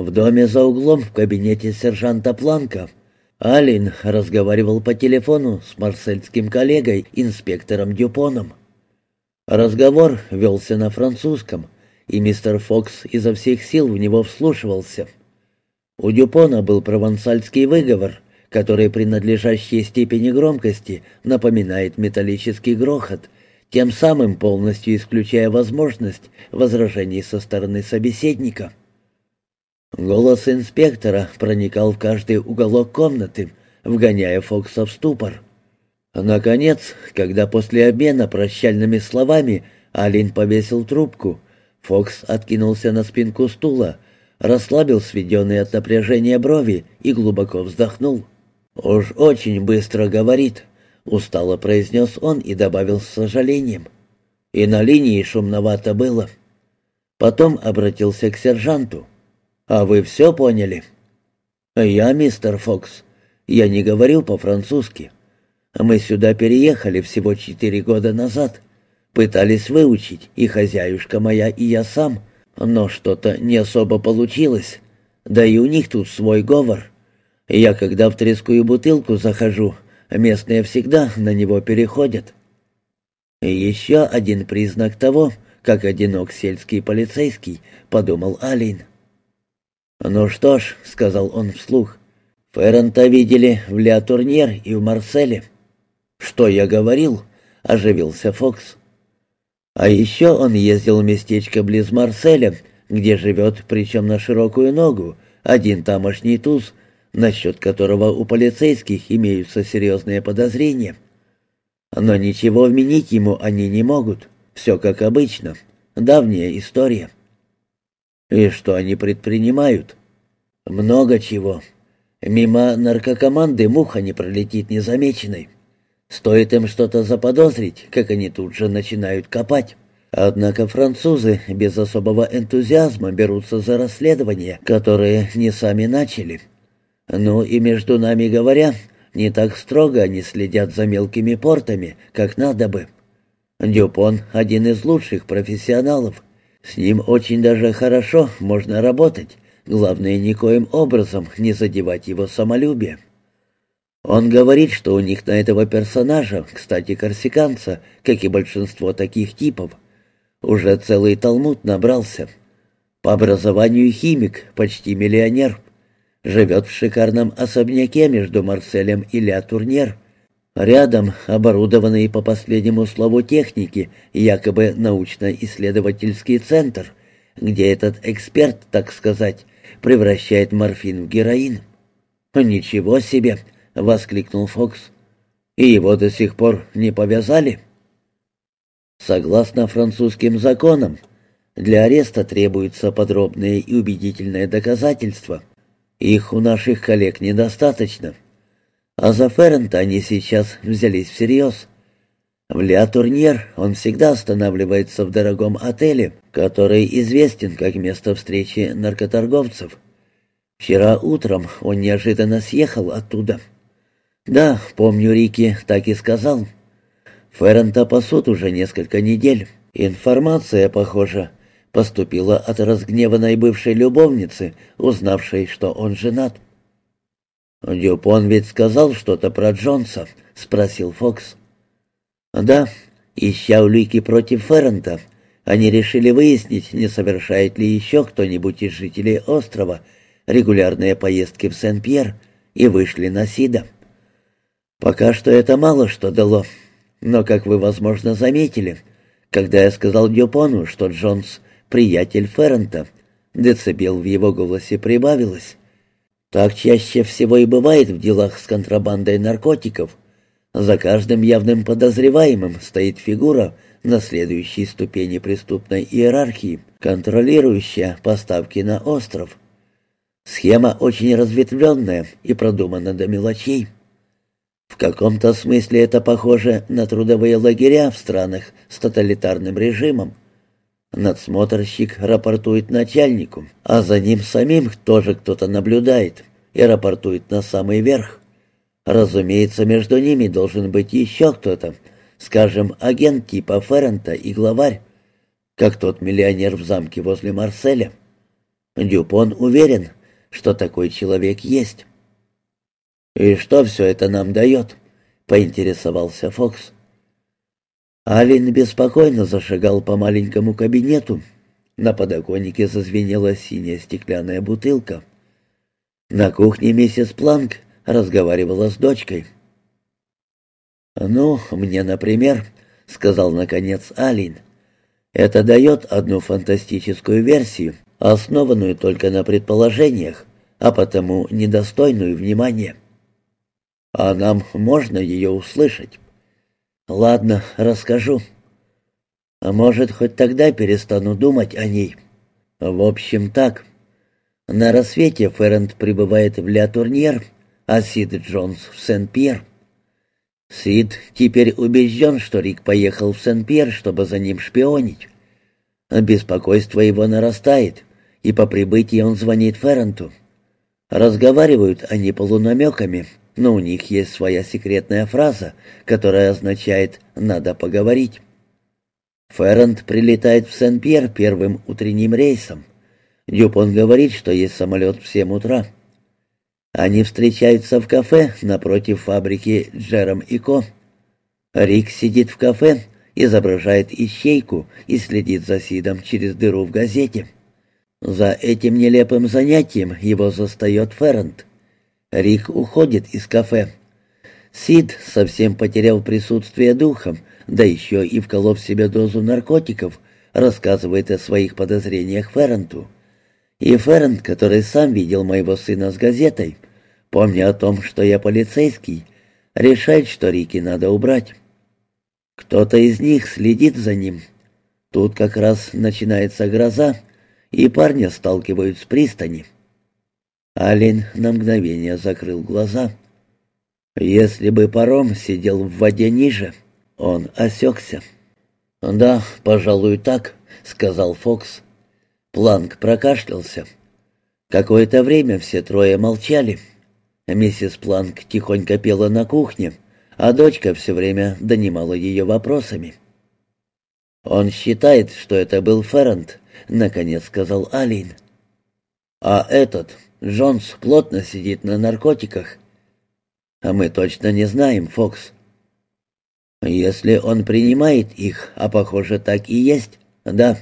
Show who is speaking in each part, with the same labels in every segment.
Speaker 1: В доме за углом в кабинете сержанта Планка Алин разговаривал по телефону с марсельским коллегой, инспектором Дюпоном. Разговор велся на французском, и мистер Фокс изо всех сил в него вслушивался. У Дюпона был провансальский выговор, который при надлежащей степени громкости напоминает металлический грохот, тем самым полностью исключая возможность возражений со стороны собеседника. Голос инспектора проникал в каждый уголок комнаты, вгоняя Фокса в ступор. Наконец, когда после обмена прощальными словами Алин повесил трубку, Фокс откинулся на спинку стула, расслабил сведенные от напряжения брови и глубоко вздохнул. «Уж очень быстро говорит», — устало произнес он и добавил с сожалением. «И на линии шумновато было». Потом обратился к сержанту. «А вы все поняли?» «Я, мистер Фокс. Я не говорю по-французски. Мы сюда переехали всего четыре года назад. Пытались выучить, и хозяюшка моя, и я сам, но что-то не особо получилось. Да и у них тут свой говор. Я, когда в трескую бутылку захожу, местные всегда на него переходят». Еще один признак того, как одинок сельский полицейский, подумал Алин. «Ну что ж», — сказал он вслух, — «Феррента видели в Ля-Турньер и в Марселе». «Что я говорил?» — оживился Фокс. «А еще он ездил в местечко близ Марселя, где живет, причем на широкую ногу, один тамошний туз, насчет которого у полицейских имеются серьезные подозрения. Но ничего вменить ему они не могут, все как обычно, давняя история». И что они предпринимают? Много чего. Мимо наркокоманды муха не пролетит незамеченной. Стоит им что-то заподозрить, как они тут же начинают копать. Однако французы без особого энтузиазма берутся за расследования, которые не сами начали. Ну и между нами говоря, не так строго они следят за мелкими портами, как надо бы. Дюпон — один из лучших профессионалов — с ним очень даже хорошо можно работать, главное никоим образом не задевать его самолюбие. Он говорит, что у них на этого персонажа, кстати, корсиканца, как и большинство таких типов, уже целый талмуд набрался. По образованию химик, почти миллионер. Живет в шикарном особняке между Марселем и Ля Турньер — Рядом оборудованный по последнему слову техники якобы научно-исследовательский центр, где этот эксперт, так сказать, превращает морфин в героин. «Ничего себе!» — воскликнул Фокс. «И его до сих пор не повязали?» Согласно французским законам, для ареста требуются подробные и убедительные доказательства. Их у наших коллег недостаточно. А за Феррента они сейчас взялись всерьез. В Ля-Турньер он всегда останавливается в дорогом отеле, который известен как место встречи наркоторговцев. Вчера утром он неожиданно съехал оттуда. Да, помню, Рики так и сказал. Феррента пасут уже несколько недель. Информация, похоже, поступила от разгневанной бывшей любовницы, узнавшей, что он женат. «Дюпон ведь сказал что-то про Джонса?» — спросил Фокс. «Да, ища улики против Феррента, они решили выяснить, не совершает ли еще кто-нибудь из жителей острова регулярные поездки в Сен-Пьер, и вышли на Сида. Пока что это мало что дало, но, как вы, возможно, заметили, когда я сказал Дюпону, что Джонс — приятель Феррента, децибел в его голосе прибавилось. Так чаще всего и бывает в делах с контрабандой наркотиков. За каждым явным подозреваемым стоит фигура на следующей ступени преступной иерархии, контролирующая поставки на остров. Схема очень разветвленная и продумана до мелочей. В каком-то смысле это похоже на трудовые лагеря в странах с тоталитарным режимом. Надсмотрщик рапортует начальнику, а за ним самим тоже кто-то наблюдает и рапортует на самый верх. Разумеется, между ними должен быть еще кто-то, скажем, агент типа Феррента и главарь, как тот миллионер в замке возле Марселя. Дюпон уверен, что такой человек есть. «И что все это нам дает?» — поинтересовался Фокс. Алин беспокойно зашагал по маленькому кабинету. На подоконнике зазвенела синяя стеклянная бутылка. На кухне миссис Планк разговаривала с дочкой. «Ну, мне, например», — сказал наконец Алин, — «это дает одну фантастическую версию, основанную только на предположениях, а потому недостойную внимания. А нам можно ее услышать?» «Ладно, расскажу. А может, хоть тогда перестану думать о ней. В общем, так. На рассвете Феррент прибывает в Ля-Турньер, а Сид Джонс в Сен-Пьер. Сид теперь убежден, что Рик поехал в Сен-Пьер, чтобы за ним шпионить. Беспокойство его нарастает, и по прибытии он звонит Ферренту. Разговаривают они полунамеками, но у них есть своя секретная фраза, которая означает «надо поговорить». Феррент прилетает в Сен-Пьер первым утренним рейсом. Дюпон говорит, что есть самолет в семь утра. Они встречаются в кафе напротив фабрики Джером и Ко. Рик сидит в кафе, изображает ищейку и следит за Сидом через дыру в газете. За этим нелепым занятием его застает Феррент. Рик уходит из кафе. Сид, совсем потеряв присутствие духа, да еще и вколов себе дозу наркотиков, рассказывает о своих подозрениях Ферренту. И Феррент, который сам видел моего сына с газетой, помня о том, что я полицейский, решает, что Рики надо убрать. Кто-то из них следит за ним. Тут как раз начинается гроза, и парня сталкивают с пристани. Ален на мгновение закрыл глаза. Если бы паром сидел в воде ниже, он осекся. «Да, пожалуй, так», — сказал Фокс. Планк прокашлялся. Какое-то время все трое молчали. Миссис Планк тихонько пела на кухне, а дочка все время донимала ее вопросами. «Он считает, что это был Феррент», — наконец сказал Алин. «А этот, Джонс, плотно сидит на наркотиках». «А мы точно не знаем, Фокс». «Если он принимает их, а похоже так и есть, да,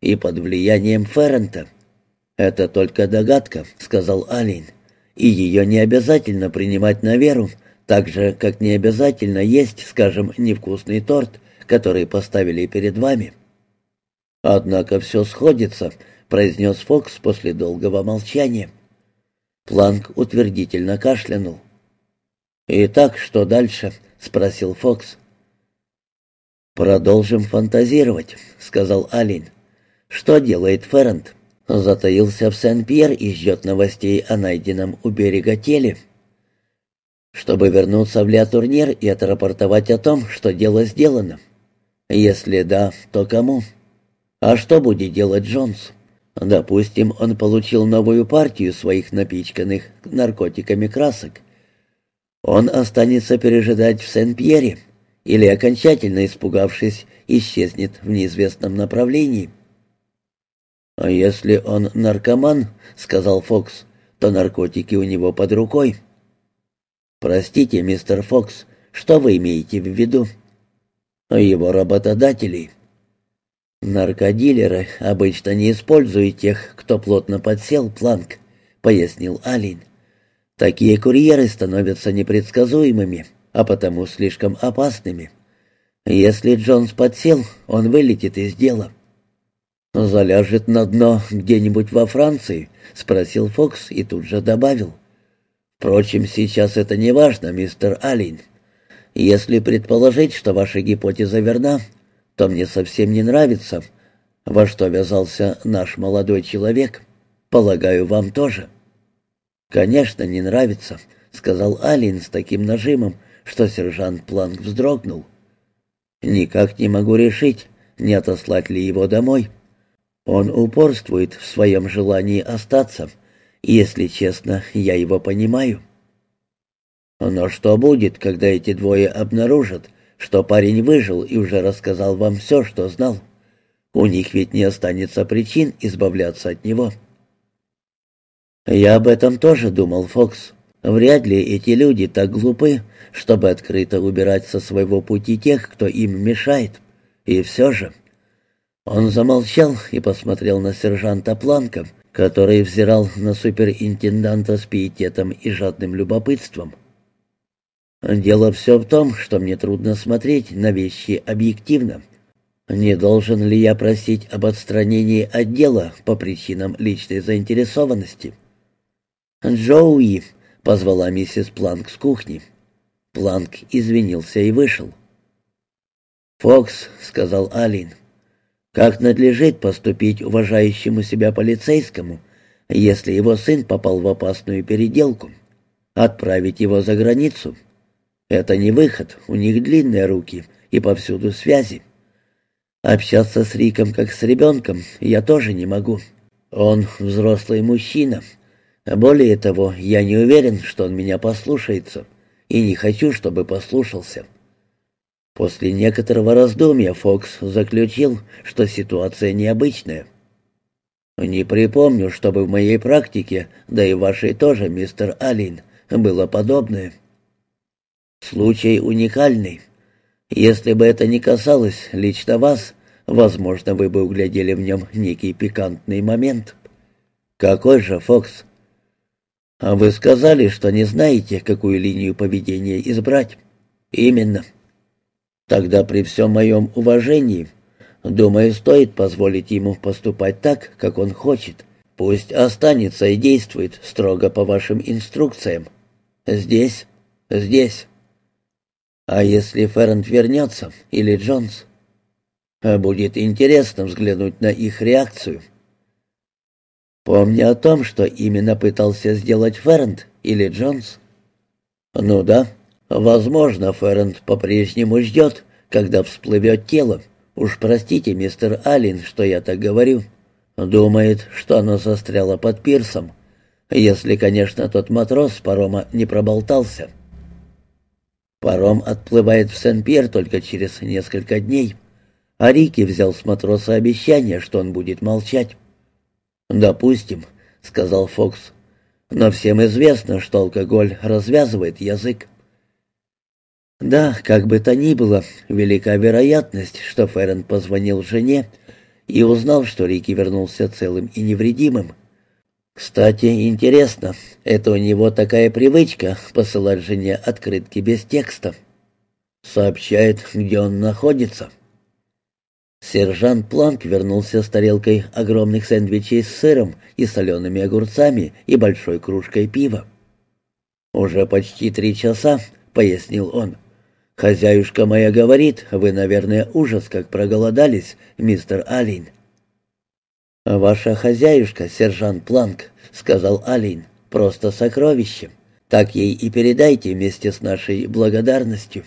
Speaker 1: и под влиянием Феррента». «Это только догадка», — сказал Алин, «и ее не обязательно принимать на веру, так же, как не обязательно есть, скажем, невкусный торт, который поставили перед вами». «Однако все сходится», — произнес Фокс после долгого молчания. Планк утвердительно кашлянул. «Итак, что дальше?» — спросил Фокс. «Продолжим фантазировать», — сказал Алин. «Что делает Феррент?» Затаился в Сен-Пьер и ждет новостей о найденном у берега теле. Чтобы вернуться в Ля-Турнир и отрапортовать о том, что дело сделано. Если да, то кому? А что будет делать Джонс? Допустим, он получил новую партию своих напичканных наркотиками красок. Он останется пережидать в Сен-Пьере или, окончательно испугавшись, исчезнет в неизвестном направлении. «А если он наркоман, — сказал Фокс, — то наркотики у него под рукой». «Простите, мистер Фокс, что вы имеете в виду?» «Его работодателей». «Наркодилеры обычно не используют тех, кто плотно подсел, Планк», — пояснил Алин. «Такие курьеры становятся непредсказуемыми, а потому слишком опасными. Если Джонс подсел, он вылетит из дела». «Заляжет на дно где-нибудь во Франции?» — спросил Фокс и тут же добавил. «Впрочем, сейчас это не важно, мистер Алин. Если предположить, что ваша гипотеза верна, то мне совсем не нравится, во что вязался наш молодой человек. Полагаю, вам тоже». «Конечно, не нравится», — сказал Алин с таким нажимом, что сержант Планк вздрогнул. «Никак не могу решить, не отослать ли его домой. Он упорствует в своем желании остаться, если честно, я его понимаю». «Но что будет, когда эти двое обнаружат, что парень выжил и уже рассказал вам все, что знал. У них ведь не останется причин избавляться от него. «Я об этом тоже думал, Фокс. Вряд ли эти люди так глупы, чтобы открыто убирать со своего пути тех, кто им мешает. И все же...» Он замолчал и посмотрел на сержанта Планка, который взирал на суперинтенданта с пиететом и жадным любопытством. «Дело все в том, что мне трудно смотреть на вещи объективно. Не должен ли я просить об отстранении от дела по причинам личной заинтересованности?» «Джоуи», — позвала миссис Планк с кухни. Планк извинился и вышел. «Фокс», — сказал Алин, — «как надлежит поступить уважающему себя полицейскому, если его сын попал в опасную переделку? Отправить его за границу? Это не выход, у них длинные руки и повсюду связи. Общаться с Риком как с ребенком я тоже не могу. Он взрослый мужчина, более того, я не уверен, что он меня послушается, и не хочу, чтобы послушался. После некоторого раздумья Фокс заключил, что ситуация необычная. Не припомню, чтобы в моей практике, да и в вашей тоже, мистер Алин, было подобное. Случай уникальный. Если бы это не касалось лично вас, возможно, вы бы углядели в нем некий пикантный момент. Какой же, Фокс? «А вы сказали, что не знаете, какую линию поведения избрать?» «Именно». «Тогда при всем моем уважении, думаю, стоит позволить ему поступать так, как он хочет. Пусть останется и действует строго по вашим инструкциям. Здесь, здесь». «А если Феррент вернется, или Джонс?» «Будет интересно взглянуть на их реакцию». Помня о том, что именно пытался сделать Феррент или Джонс? Ну да, возможно, Феррент по-прежнему ждет, когда всплывет тело. Уж простите, мистер Аллен, что я так говорю. Думает, что оно застряло под пирсом. Если, конечно, тот матрос с парома не проболтался. Паром отплывает в Сен-Пьер только через несколько дней. А Рики взял с матроса обещание, что он будет молчать. «Допустим», — сказал Фокс. «Но всем известно, что алкоголь развязывает язык». Да, как бы то ни было, велика вероятность, что Феррен позвонил жене и узнал, что Рики вернулся целым и невредимым. Кстати, интересно, это у него такая привычка посылать жене открытки без текста. Сообщает, где он находится. Сержант Планк вернулся с тарелкой огромных сэндвичей с сыром и солеными огурцами и большой кружкой пива. «Уже почти три часа», — пояснил он. «Хозяюшка моя говорит, вы, наверное, ужас как проголодались, мистер Алин». «Ваша хозяюшка, сержант Планк», — сказал Алин, — «просто сокровище. Так ей и передайте вместе с нашей благодарностью».